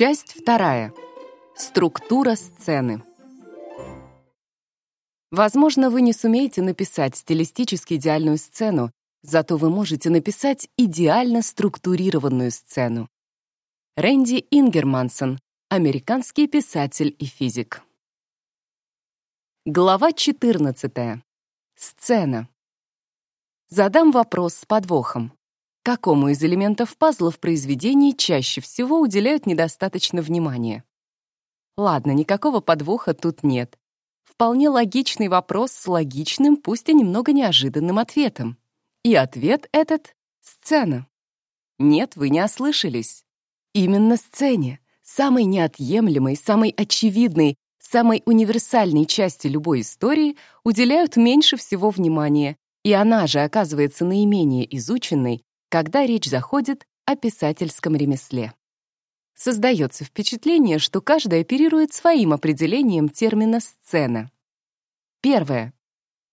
Часть вторая. Структура сцены. Возможно, вы не сумеете написать стилистически идеальную сцену, зато вы можете написать идеально структурированную сцену. Рэнди Ингермансон, американский писатель и физик. Глава 14. Сцена. Задам вопрос с подвохом. Какому из элементов пазла в произведении чаще всего уделяют недостаточно внимания? Ладно, никакого подвоха тут нет. Вполне логичный вопрос с логичным, пусть и немного неожиданным ответом. И ответ этот — сцена. Нет, вы не ослышались. Именно сцене, самой неотъемлемой, самой очевидной, самой универсальной части любой истории уделяют меньше всего внимания, и она же оказывается наименее изученной, когда речь заходит о писательском ремесле. Создается впечатление, что каждый оперирует своим определением термина «сцена». Первое.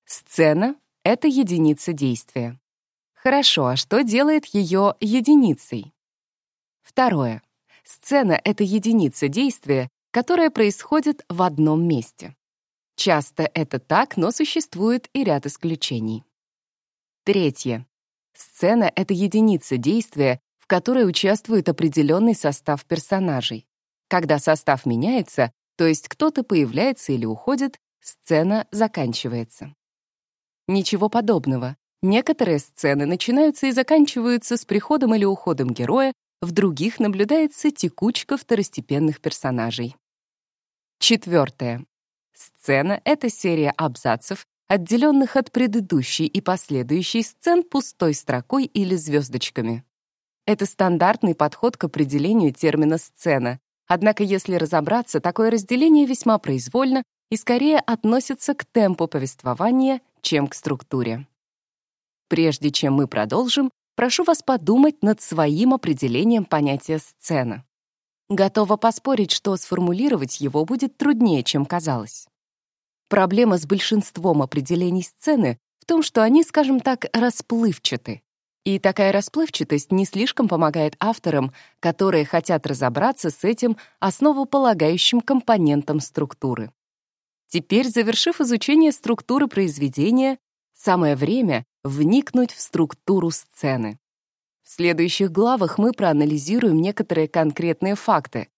Сцена — это единица действия. Хорошо, а что делает ее единицей? Второе. Сцена — это единица действия, которая происходит в одном месте. Часто это так, но существует и ряд исключений. Третье. Сцена — это единица действия, в которой участвует определенный состав персонажей. Когда состав меняется, то есть кто-то появляется или уходит, сцена заканчивается. Ничего подобного. Некоторые сцены начинаются и заканчиваются с приходом или уходом героя, в других наблюдается текучка второстепенных персонажей. Четвертое. Сцена — это серия абзацев, отделенных от предыдущей и последующей сцен пустой строкой или звездочками. Это стандартный подход к определению термина «сцена», однако если разобраться, такое разделение весьма произвольно и скорее относится к темпу повествования, чем к структуре. Прежде чем мы продолжим, прошу вас подумать над своим определением понятия «сцена». Готова поспорить, что сформулировать его будет труднее, чем казалось. Проблема с большинством определений сцены в том, что они, скажем так, расплывчаты. И такая расплывчатость не слишком помогает авторам, которые хотят разобраться с этим основополагающим компонентом структуры. Теперь, завершив изучение структуры произведения, самое время вникнуть в структуру сцены. В следующих главах мы проанализируем некоторые конкретные факты.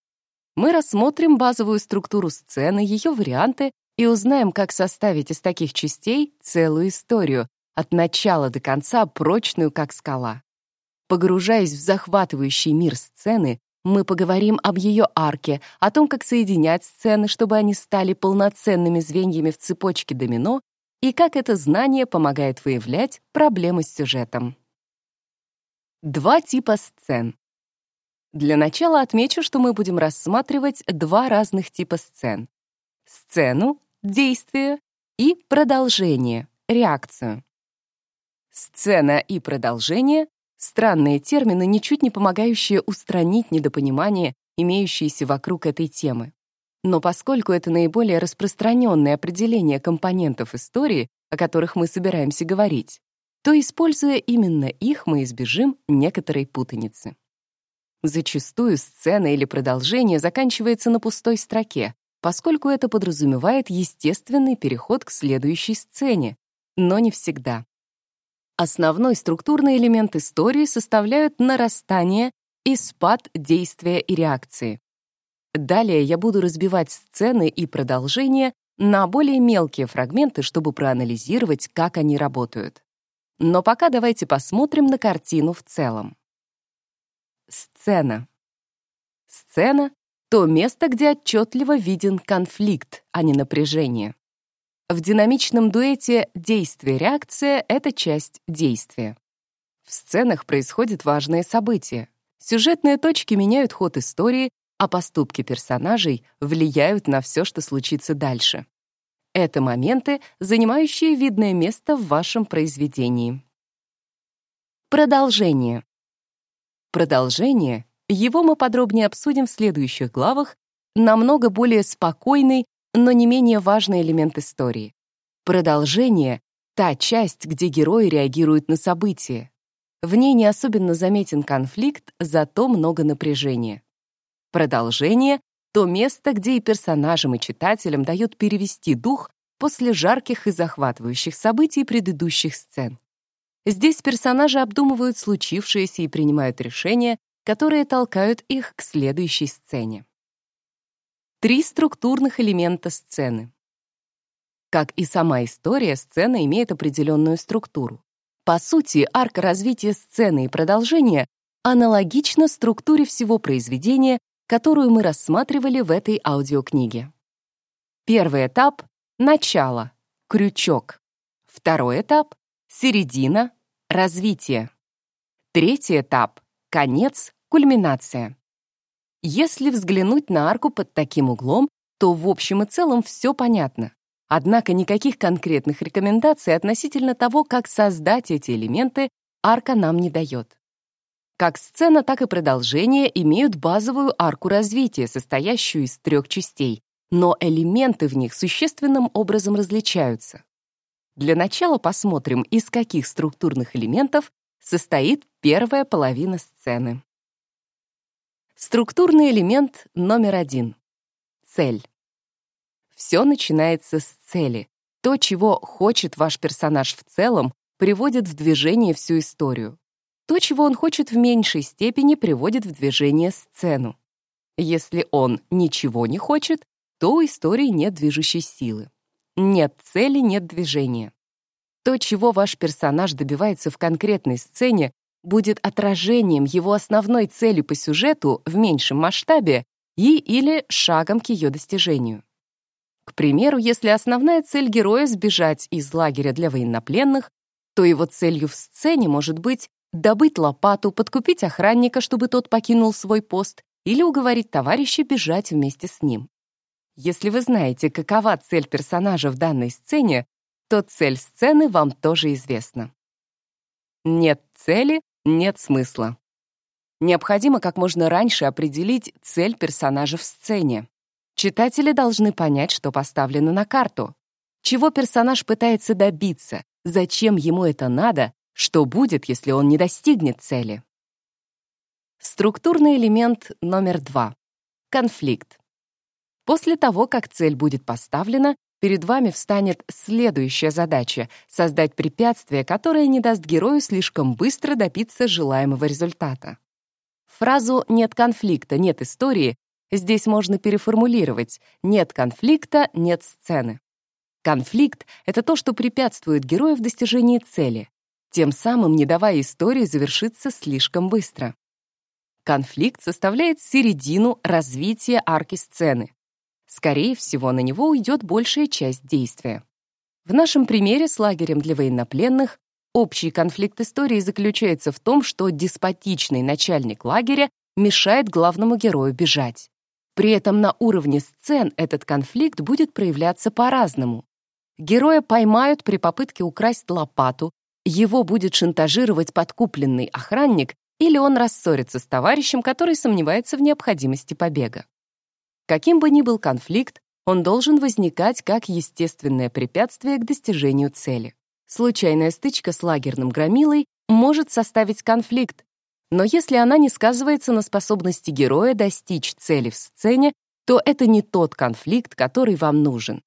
Мы рассмотрим базовую структуру сцены, ее варианты и узнаем, как составить из таких частей целую историю, от начала до конца прочную, как скала. Погружаясь в захватывающий мир сцены, мы поговорим об ее арке, о том, как соединять сцены, чтобы они стали полноценными звеньями в цепочке домино, и как это знание помогает выявлять проблемы с сюжетом. Два типа сцен. Для начала отмечу, что мы будем рассматривать два разных типа сцен. Сцену действие и продолжение, реакцию. Сцена и продолжение — странные термины, ничуть не помогающие устранить недопонимание, имеющиеся вокруг этой темы. Но поскольку это наиболее распространенное определение компонентов истории, о которых мы собираемся говорить, то, используя именно их, мы избежим некоторой путаницы. Зачастую сцена или продолжение заканчивается на пустой строке, поскольку это подразумевает естественный переход к следующей сцене, но не всегда. Основной структурный элемент истории составляют нарастание и спад действия и реакции. Далее я буду разбивать сцены и продолжения на более мелкие фрагменты, чтобы проанализировать, как они работают. Но пока давайте посмотрим на картину в целом. Сцена. Сцена то место, где отчетливо виден конфликт, а не напряжение. В динамичном дуэте действие-реакция — это часть действия. В сценах происходят важные события. Сюжетные точки меняют ход истории, а поступки персонажей влияют на все, что случится дальше. Это моменты, занимающие видное место в вашем произведении. Продолжение. Продолжение его мы подробнее обсудим в следующих главах, намного более спокойный, но не менее важный элемент истории. Продолжение — та часть, где герои реагируют на события. В ней не особенно заметен конфликт, зато много напряжения. Продолжение — то место, где и персонажам, и читателям дают перевести дух после жарких и захватывающих событий предыдущих сцен. Здесь персонажи обдумывают случившееся и принимают решения, которые толкают их к следующей сцене. Три структурных элемента сцены. Как и сама история, сцена имеет определенную структуру. По сути, арка развития сцены и продолжения аналогична структуре всего произведения, которую мы рассматривали в этой аудиокниге. Первый этап — начало, крючок. Второй этап — середина, развитие. Третий этап — конец, кульминация. Если взглянуть на арку под таким углом, то в общем и целом все понятно. Однако никаких конкретных рекомендаций относительно того, как создать эти элементы, арка нам не дает. Как сцена, так и продолжение имеют базовую арку развития, состоящую из трех частей, но элементы в них существенным образом различаются. Для начала посмотрим, из каких структурных элементов состоит первая половина сцены. Структурный элемент номер один — цель. Все начинается с цели. То, чего хочет ваш персонаж в целом, приводит в движение всю историю. То, чего он хочет в меньшей степени, приводит в движение сцену. Если он ничего не хочет, то у истории нет движущей силы. Нет цели, нет движения. То, чего ваш персонаж добивается в конкретной сцене, будет отражением его основной цели по сюжету в меньшем масштабе и или шагом к ее достижению. К примеру, если основная цель героя — сбежать из лагеря для военнопленных, то его целью в сцене может быть добыть лопату, подкупить охранника, чтобы тот покинул свой пост, или уговорить товарища бежать вместе с ним. Если вы знаете, какова цель персонажа в данной сцене, то цель сцены вам тоже известна. Нет цели — нет смысла. Необходимо как можно раньше определить цель персонажа в сцене. Читатели должны понять, что поставлено на карту. Чего персонаж пытается добиться, зачем ему это надо, что будет, если он не достигнет цели. Структурный элемент номер два. Конфликт. После того, как цель будет поставлена, перед вами встанет следующая задача — создать препятствие, которое не даст герою слишком быстро добиться желаемого результата. Фразу «нет конфликта, нет истории» Здесь можно переформулировать «нет конфликта, нет сцены». Конфликт — это то, что препятствует герою в достижении цели, тем самым не давая истории завершиться слишком быстро. Конфликт составляет середину развития арки сцены. Скорее всего, на него уйдет большая часть действия. В нашем примере с лагерем для военнопленных общий конфликт истории заключается в том, что деспотичный начальник лагеря мешает главному герою бежать. При этом на уровне сцен этот конфликт будет проявляться по-разному. Героя поймают при попытке украсть лопату, его будет шантажировать подкупленный охранник или он рассорится с товарищем, который сомневается в необходимости побега. Каким бы ни был конфликт, он должен возникать как естественное препятствие к достижению цели. Случайная стычка с лагерным громилой может составить конфликт, но если она не сказывается на способности героя достичь цели в сцене, то это не тот конфликт, который вам нужен.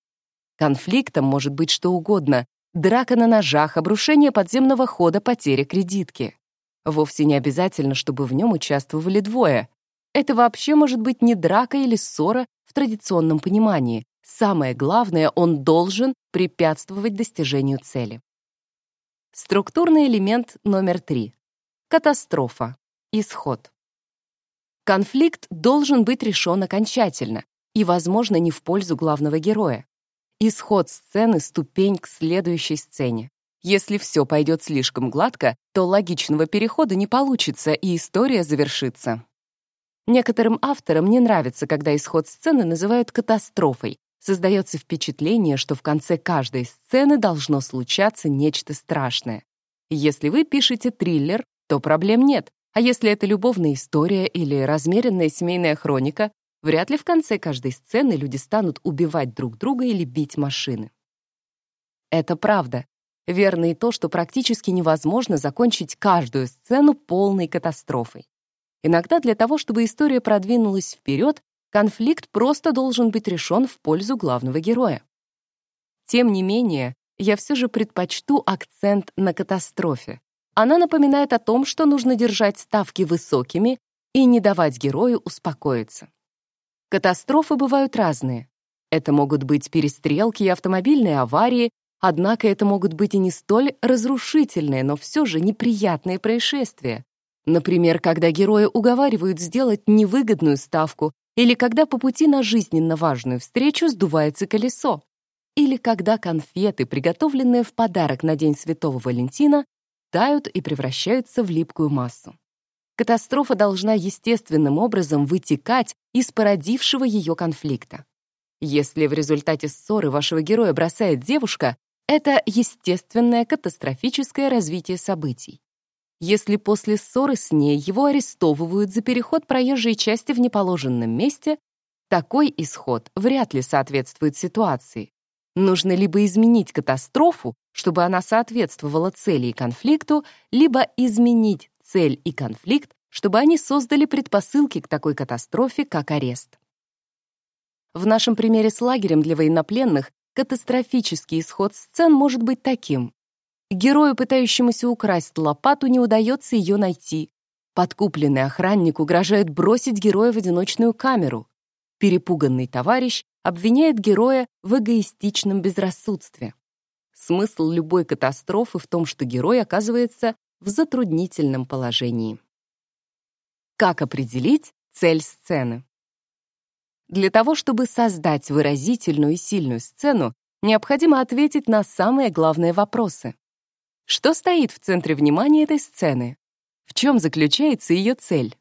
Конфликтом может быть что угодно — драка на ножах, обрушение подземного хода, потеря кредитки. Вовсе не обязательно, чтобы в нем участвовали двое. Это вообще может быть не драка или ссора в традиционном понимании. Самое главное, он должен препятствовать достижению цели. Структурный элемент номер три Катастрофа. Исход. Конфликт должен быть решен окончательно и, возможно, не в пользу главного героя. Исход сцены — ступень к следующей сцене. Если все пойдет слишком гладко, то логичного перехода не получится, и история завершится. Некоторым авторам не нравится, когда исход сцены называют катастрофой. Создается впечатление, что в конце каждой сцены должно случаться нечто страшное. Если вы пишете триллер, то проблем нет. А если это любовная история или размеренная семейная хроника, вряд ли в конце каждой сцены люди станут убивать друг друга или бить машины. Это правда. Верно и то, что практически невозможно закончить каждую сцену полной катастрофой. Иногда для того, чтобы история продвинулась вперед, конфликт просто должен быть решен в пользу главного героя. Тем не менее, я все же предпочту акцент на катастрофе. Она напоминает о том, что нужно держать ставки высокими и не давать герою успокоиться. Катастрофы бывают разные. Это могут быть перестрелки и автомобильные аварии, однако это могут быть и не столь разрушительные, но все же неприятные происшествия. Например, когда героя уговаривают сделать невыгодную ставку или когда по пути на жизненно важную встречу сдувается колесо или когда конфеты, приготовленные в подарок на День Святого Валентина, тают и превращаются в липкую массу. Катастрофа должна естественным образом вытекать из породившего ее конфликта. Если в результате ссоры вашего героя бросает девушка, это естественное катастрофическое развитие событий. Если после ссоры с ней его арестовывают за переход проезжей части в неположенном месте, такой исход вряд ли соответствует ситуации, Нужно либо изменить катастрофу, чтобы она соответствовала цели и конфликту, либо изменить цель и конфликт, чтобы они создали предпосылки к такой катастрофе, как арест. В нашем примере с лагерем для военнопленных катастрофический исход сцен может быть таким. Герою, пытающемуся украсть лопату, не удается ее найти. Подкупленный охранник угрожает бросить героя в одиночную камеру. Перепуганный товарищ обвиняет героя в эгоистичном безрассудстве. Смысл любой катастрофы в том, что герой оказывается в затруднительном положении. Как определить цель сцены? Для того, чтобы создать выразительную и сильную сцену, необходимо ответить на самые главные вопросы. Что стоит в центре внимания этой сцены? В чем заключается ее цель?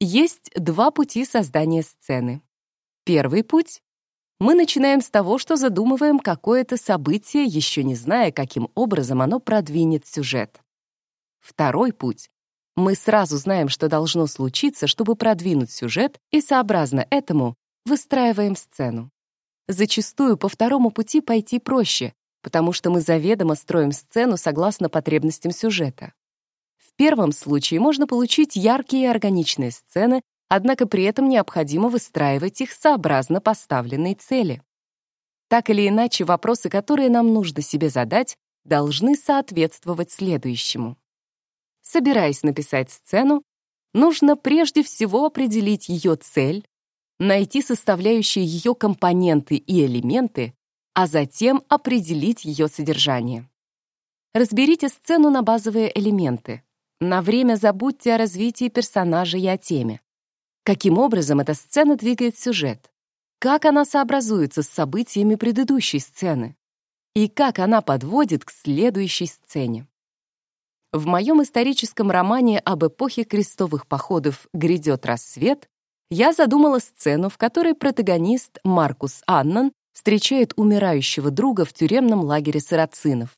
Есть два пути создания сцены. Первый путь — мы начинаем с того, что задумываем какое-то событие, еще не зная, каким образом оно продвинет сюжет. Второй путь — мы сразу знаем, что должно случиться, чтобы продвинуть сюжет, и сообразно этому выстраиваем сцену. Зачастую по второму пути пойти проще, потому что мы заведомо строим сцену согласно потребностям сюжета. В первом случае можно получить яркие и органичные сцены, однако при этом необходимо выстраивать их сообразно поставленной цели. Так или иначе, вопросы, которые нам нужно себе задать, должны соответствовать следующему. Собираясь написать сцену, нужно прежде всего определить ее цель, найти составляющие ее компоненты и элементы, а затем определить ее содержание. Разберите сцену на базовые элементы. На время забудьте о развитии персонажа и о теме. Каким образом эта сцена двигает сюжет? Как она сообразуется с событиями предыдущей сцены? И как она подводит к следующей сцене? В моем историческом романе об эпохе крестовых походов «Грядет рассвет» я задумала сцену, в которой протагонист Маркус Аннан встречает умирающего друга в тюремном лагере сарацинов.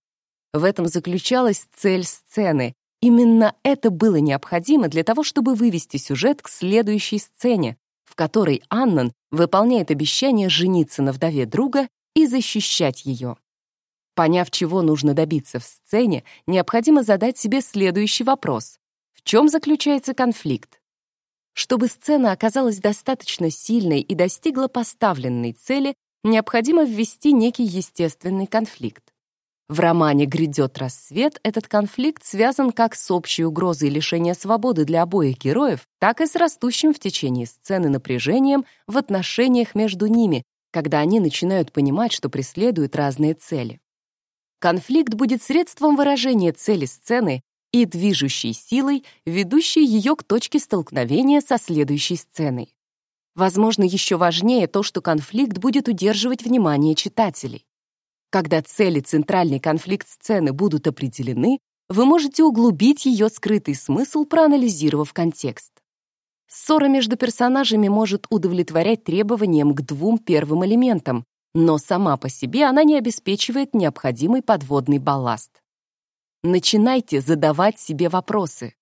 В этом заключалась цель сцены Именно это было необходимо для того, чтобы вывести сюжет к следующей сцене, в которой Аннан выполняет обещание жениться на вдове друга и защищать ее. Поняв, чего нужно добиться в сцене, необходимо задать себе следующий вопрос. В чем заключается конфликт? Чтобы сцена оказалась достаточно сильной и достигла поставленной цели, необходимо ввести некий естественный конфликт. В романе «Грядет рассвет» этот конфликт связан как с общей угрозой лишения свободы для обоих героев, так и с растущим в течение сцены напряжением в отношениях между ними, когда они начинают понимать, что преследуют разные цели. Конфликт будет средством выражения цели сцены и движущей силой, ведущей ее к точке столкновения со следующей сценой. Возможно, еще важнее то, что конфликт будет удерживать внимание читателей. Когда цели центральный конфликт сцены будут определены, вы можете углубить ее скрытый смысл, проанализировав контекст. Ссора между персонажами может удовлетворять требованиям к двум первым элементам, но сама по себе она не обеспечивает необходимый подводный балласт. Начинайте задавать себе вопросы.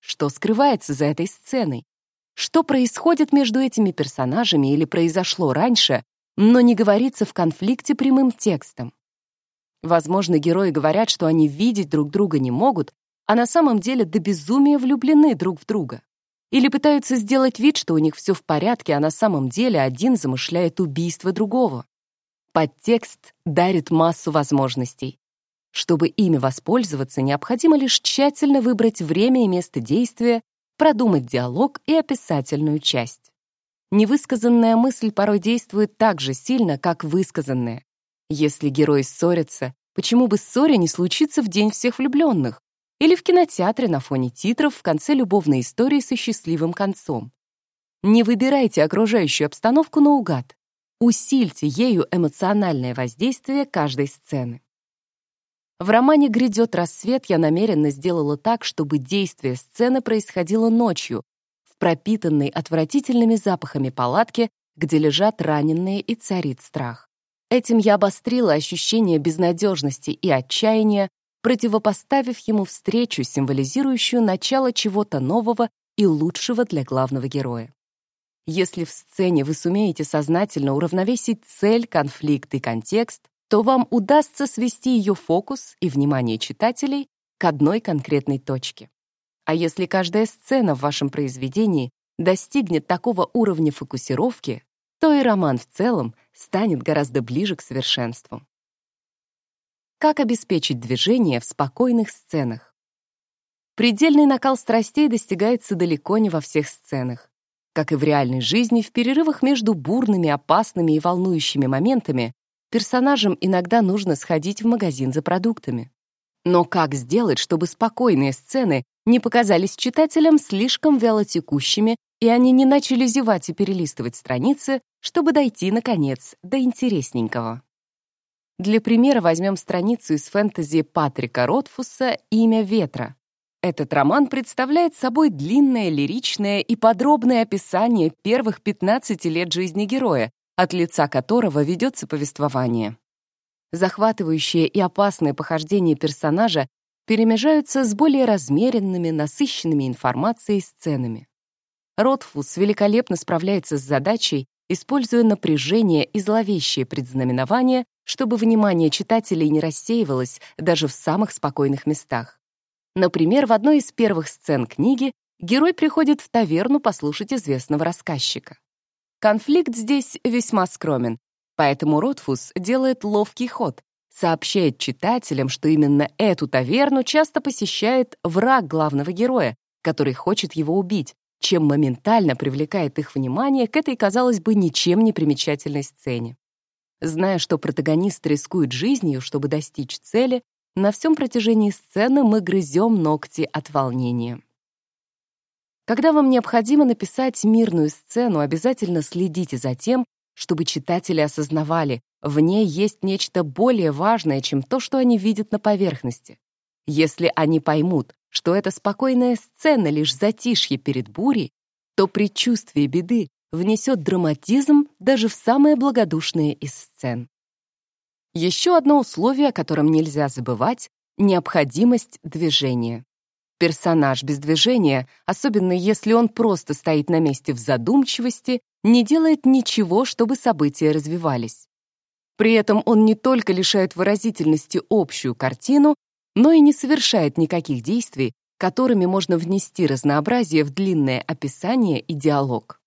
Что скрывается за этой сценой? Что происходит между этими персонажами или произошло раньше, но не говорится в конфликте прямым текстом. Возможно, герои говорят, что они видеть друг друга не могут, а на самом деле до безумия влюблены друг в друга. или пытаются сделать вид, что у них все в порядке, а на самом деле один замышляет убийство другого. Подтекст дарит массу возможностей. Чтобы ими воспользоваться, необходимо лишь тщательно выбрать время и место действия, продумать диалог и описательную часть. Невысказанная мысль порой действует так же сильно, как высказанная. Если герои ссорятся, почему бы ссоре не случиться в день всех влюбленных? Или в кинотеатре на фоне титров в конце любовной истории со счастливым концом? Не выбирайте окружающую обстановку наугад. Усильте ею эмоциональное воздействие каждой сцены. В романе «Грядет рассвет» я намеренно сделала так, чтобы действие сцены происходило ночью, в пропитанной отвратительными запахами палатке, где лежат раненые и царит страх. Этим я обострила ощущение безнадежности и отчаяния, противопоставив ему встречу, символизирующую начало чего-то нового и лучшего для главного героя. Если в сцене вы сумеете сознательно уравновесить цель, конфликт и контекст, то вам удастся свести ее фокус и внимание читателей к одной конкретной точке. А если каждая сцена в вашем произведении достигнет такого уровня фокусировки, то и роман в целом станет гораздо ближе к совершенству. Как обеспечить движение в спокойных сценах? Предельный накал страстей достигается далеко не во всех сценах. Как и в реальной жизни, в перерывах между бурными, опасными и волнующими моментами персонажам иногда нужно сходить в магазин за продуктами. Но как сделать, чтобы спокойные сцены не показались читателям слишком вялотекущими, и они не начали зевать и перелистывать страницы, чтобы дойти, наконец, до интересненького? Для примера возьмем страницу из фэнтези Патрика Ротфуса «Имя ветра», этот роман представляет собой длинное, лиричное и подробное описание первых 15 лет жизни героя, от лица которого ведется повествование. Захватывающие и опасные похождения персонажа перемежаются с более размеренными, насыщенными информацией сценами. Ротфус великолепно справляется с задачей, используя напряжение и зловещее предзнаменование, чтобы внимание читателей не рассеивалось даже в самых спокойных местах. Например, в одной из первых сцен книги герой приходит в таверну послушать известного рассказчика. Конфликт здесь весьма скромен, поэтому Ротфус делает ловкий ход, сообщает читателям, что именно эту таверну часто посещает враг главного героя, который хочет его убить, чем моментально привлекает их внимание к этой, казалось бы, ничем не примечательной сцене. Зная, что протагонист рискует жизнью, чтобы достичь цели, на всем протяжении сцены мы грызем ногти от волнения. Когда вам необходимо написать мирную сцену, обязательно следите за тем, чтобы читатели осознавали, в ней есть нечто более важное, чем то, что они видят на поверхности. Если они поймут, что эта спокойная сцена лишь затишье перед бурей, то предчувствие беды внесет драматизм даже в самые благодушные из сцен. Еще одно условие, о котором нельзя забывать — необходимость движения. Персонаж без движения, особенно если он просто стоит на месте в задумчивости, не делает ничего, чтобы события развивались. При этом он не только лишает выразительности общую картину, но и не совершает никаких действий, которыми можно внести разнообразие в длинное описание и диалог.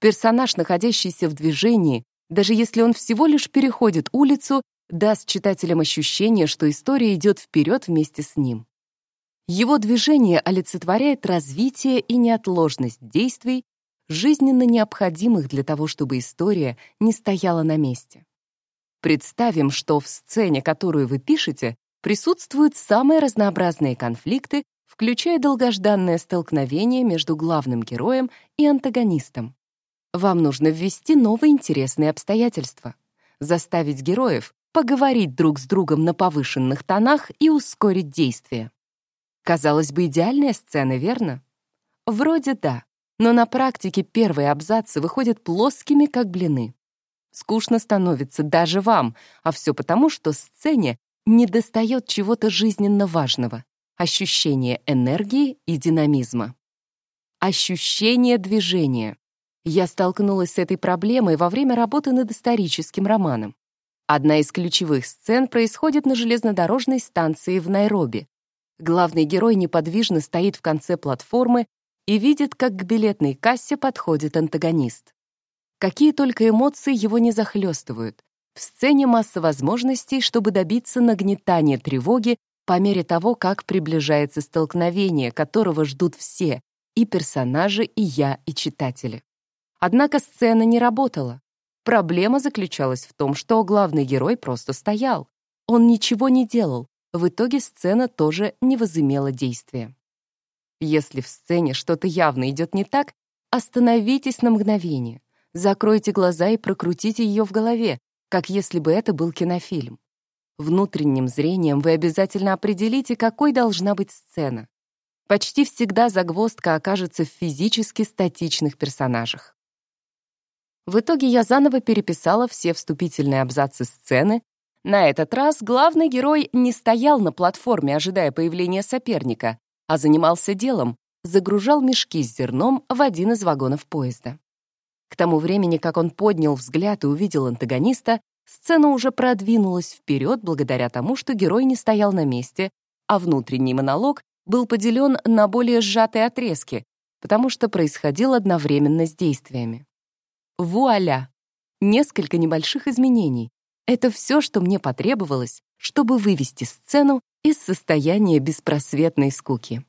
Персонаж, находящийся в движении, даже если он всего лишь переходит улицу, даст читателям ощущение, что история идет вперед вместе с ним. Его движение олицетворяет развитие и неотложность действий, жизненно необходимых для того, чтобы история не стояла на месте. Представим, что в сцене, которую вы пишете, присутствуют самые разнообразные конфликты, включая долгожданное столкновение между главным героем и антагонистом. Вам нужно ввести новые интересные обстоятельства, заставить героев поговорить друг с другом на повышенных тонах и ускорить действие. Казалось бы, идеальная сцена, верно? Вроде да, но на практике первые абзацы выходят плоскими, как блины. Скучно становится даже вам, а все потому, что сцене недостает чего-то жизненно важного — ощущения энергии и динамизма. Ощущение движения. Я столкнулась с этой проблемой во время работы над историческим романом. Одна из ключевых сцен происходит на железнодорожной станции в Найроби. Главный герой неподвижно стоит в конце платформы и видит, как к билетной кассе подходит антагонист. Какие только эмоции его не захлестывают. В сцене масса возможностей, чтобы добиться нагнетания тревоги по мере того, как приближается столкновение, которого ждут все, и персонажи, и я, и читатели. Однако сцена не работала. Проблема заключалась в том, что главный герой просто стоял. Он ничего не делал. В итоге сцена тоже не возымела действия. Если в сцене что-то явно идет не так, остановитесь на мгновение. Закройте глаза и прокрутите ее в голове, как если бы это был кинофильм. Внутренним зрением вы обязательно определите, какой должна быть сцена. Почти всегда загвоздка окажется в физически статичных персонажах. В итоге я заново переписала все вступительные абзацы сцены. На этот раз главный герой не стоял на платформе, ожидая появления соперника, а занимался делом, загружал мешки с зерном в один из вагонов поезда. К тому времени, как он поднял взгляд и увидел антагониста, сцена уже продвинулась вперед благодаря тому, что герой не стоял на месте, а внутренний монолог был поделен на более сжатые отрезки, потому что происходил одновременно с действиями. Вуаля! Несколько небольших изменений. Это все, что мне потребовалось, чтобы вывести сцену из состояния беспросветной скуки.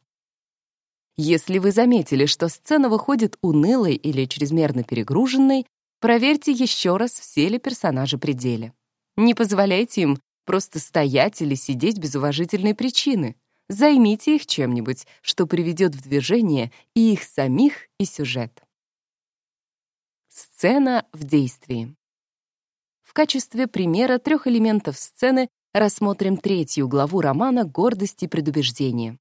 Если вы заметили, что сцена выходит унылой или чрезмерно перегруженной, проверьте еще раз, все ли персонажи при деле. Не позволяйте им просто стоять или сидеть без уважительной причины. Займите их чем-нибудь, что приведет в движение и их самих, и сюжет. Сцена в действии. В качестве примера трех элементов сцены рассмотрим третью главу романа «Гордость и предубеждение».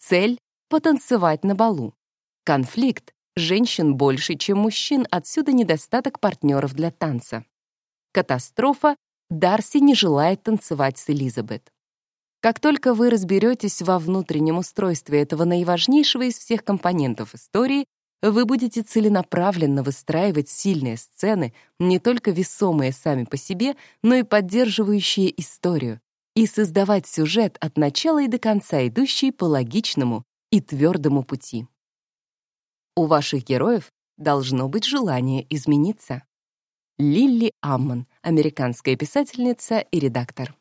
Цель потанцевать на балу. Конфликт. Женщин больше, чем мужчин, отсюда недостаток партнеров для танца. Катастрофа. Дарси не желает танцевать с Элизабет. Как только вы разберетесь во внутреннем устройстве этого наиважнейшего из всех компонентов истории, вы будете целенаправленно выстраивать сильные сцены, не только весомые сами по себе, но и поддерживающие историю, и создавать сюжет от начала и до конца, идущий по логичному, и твердому пути. У ваших героев должно быть желание измениться. Лилли Амман, американская писательница и редактор.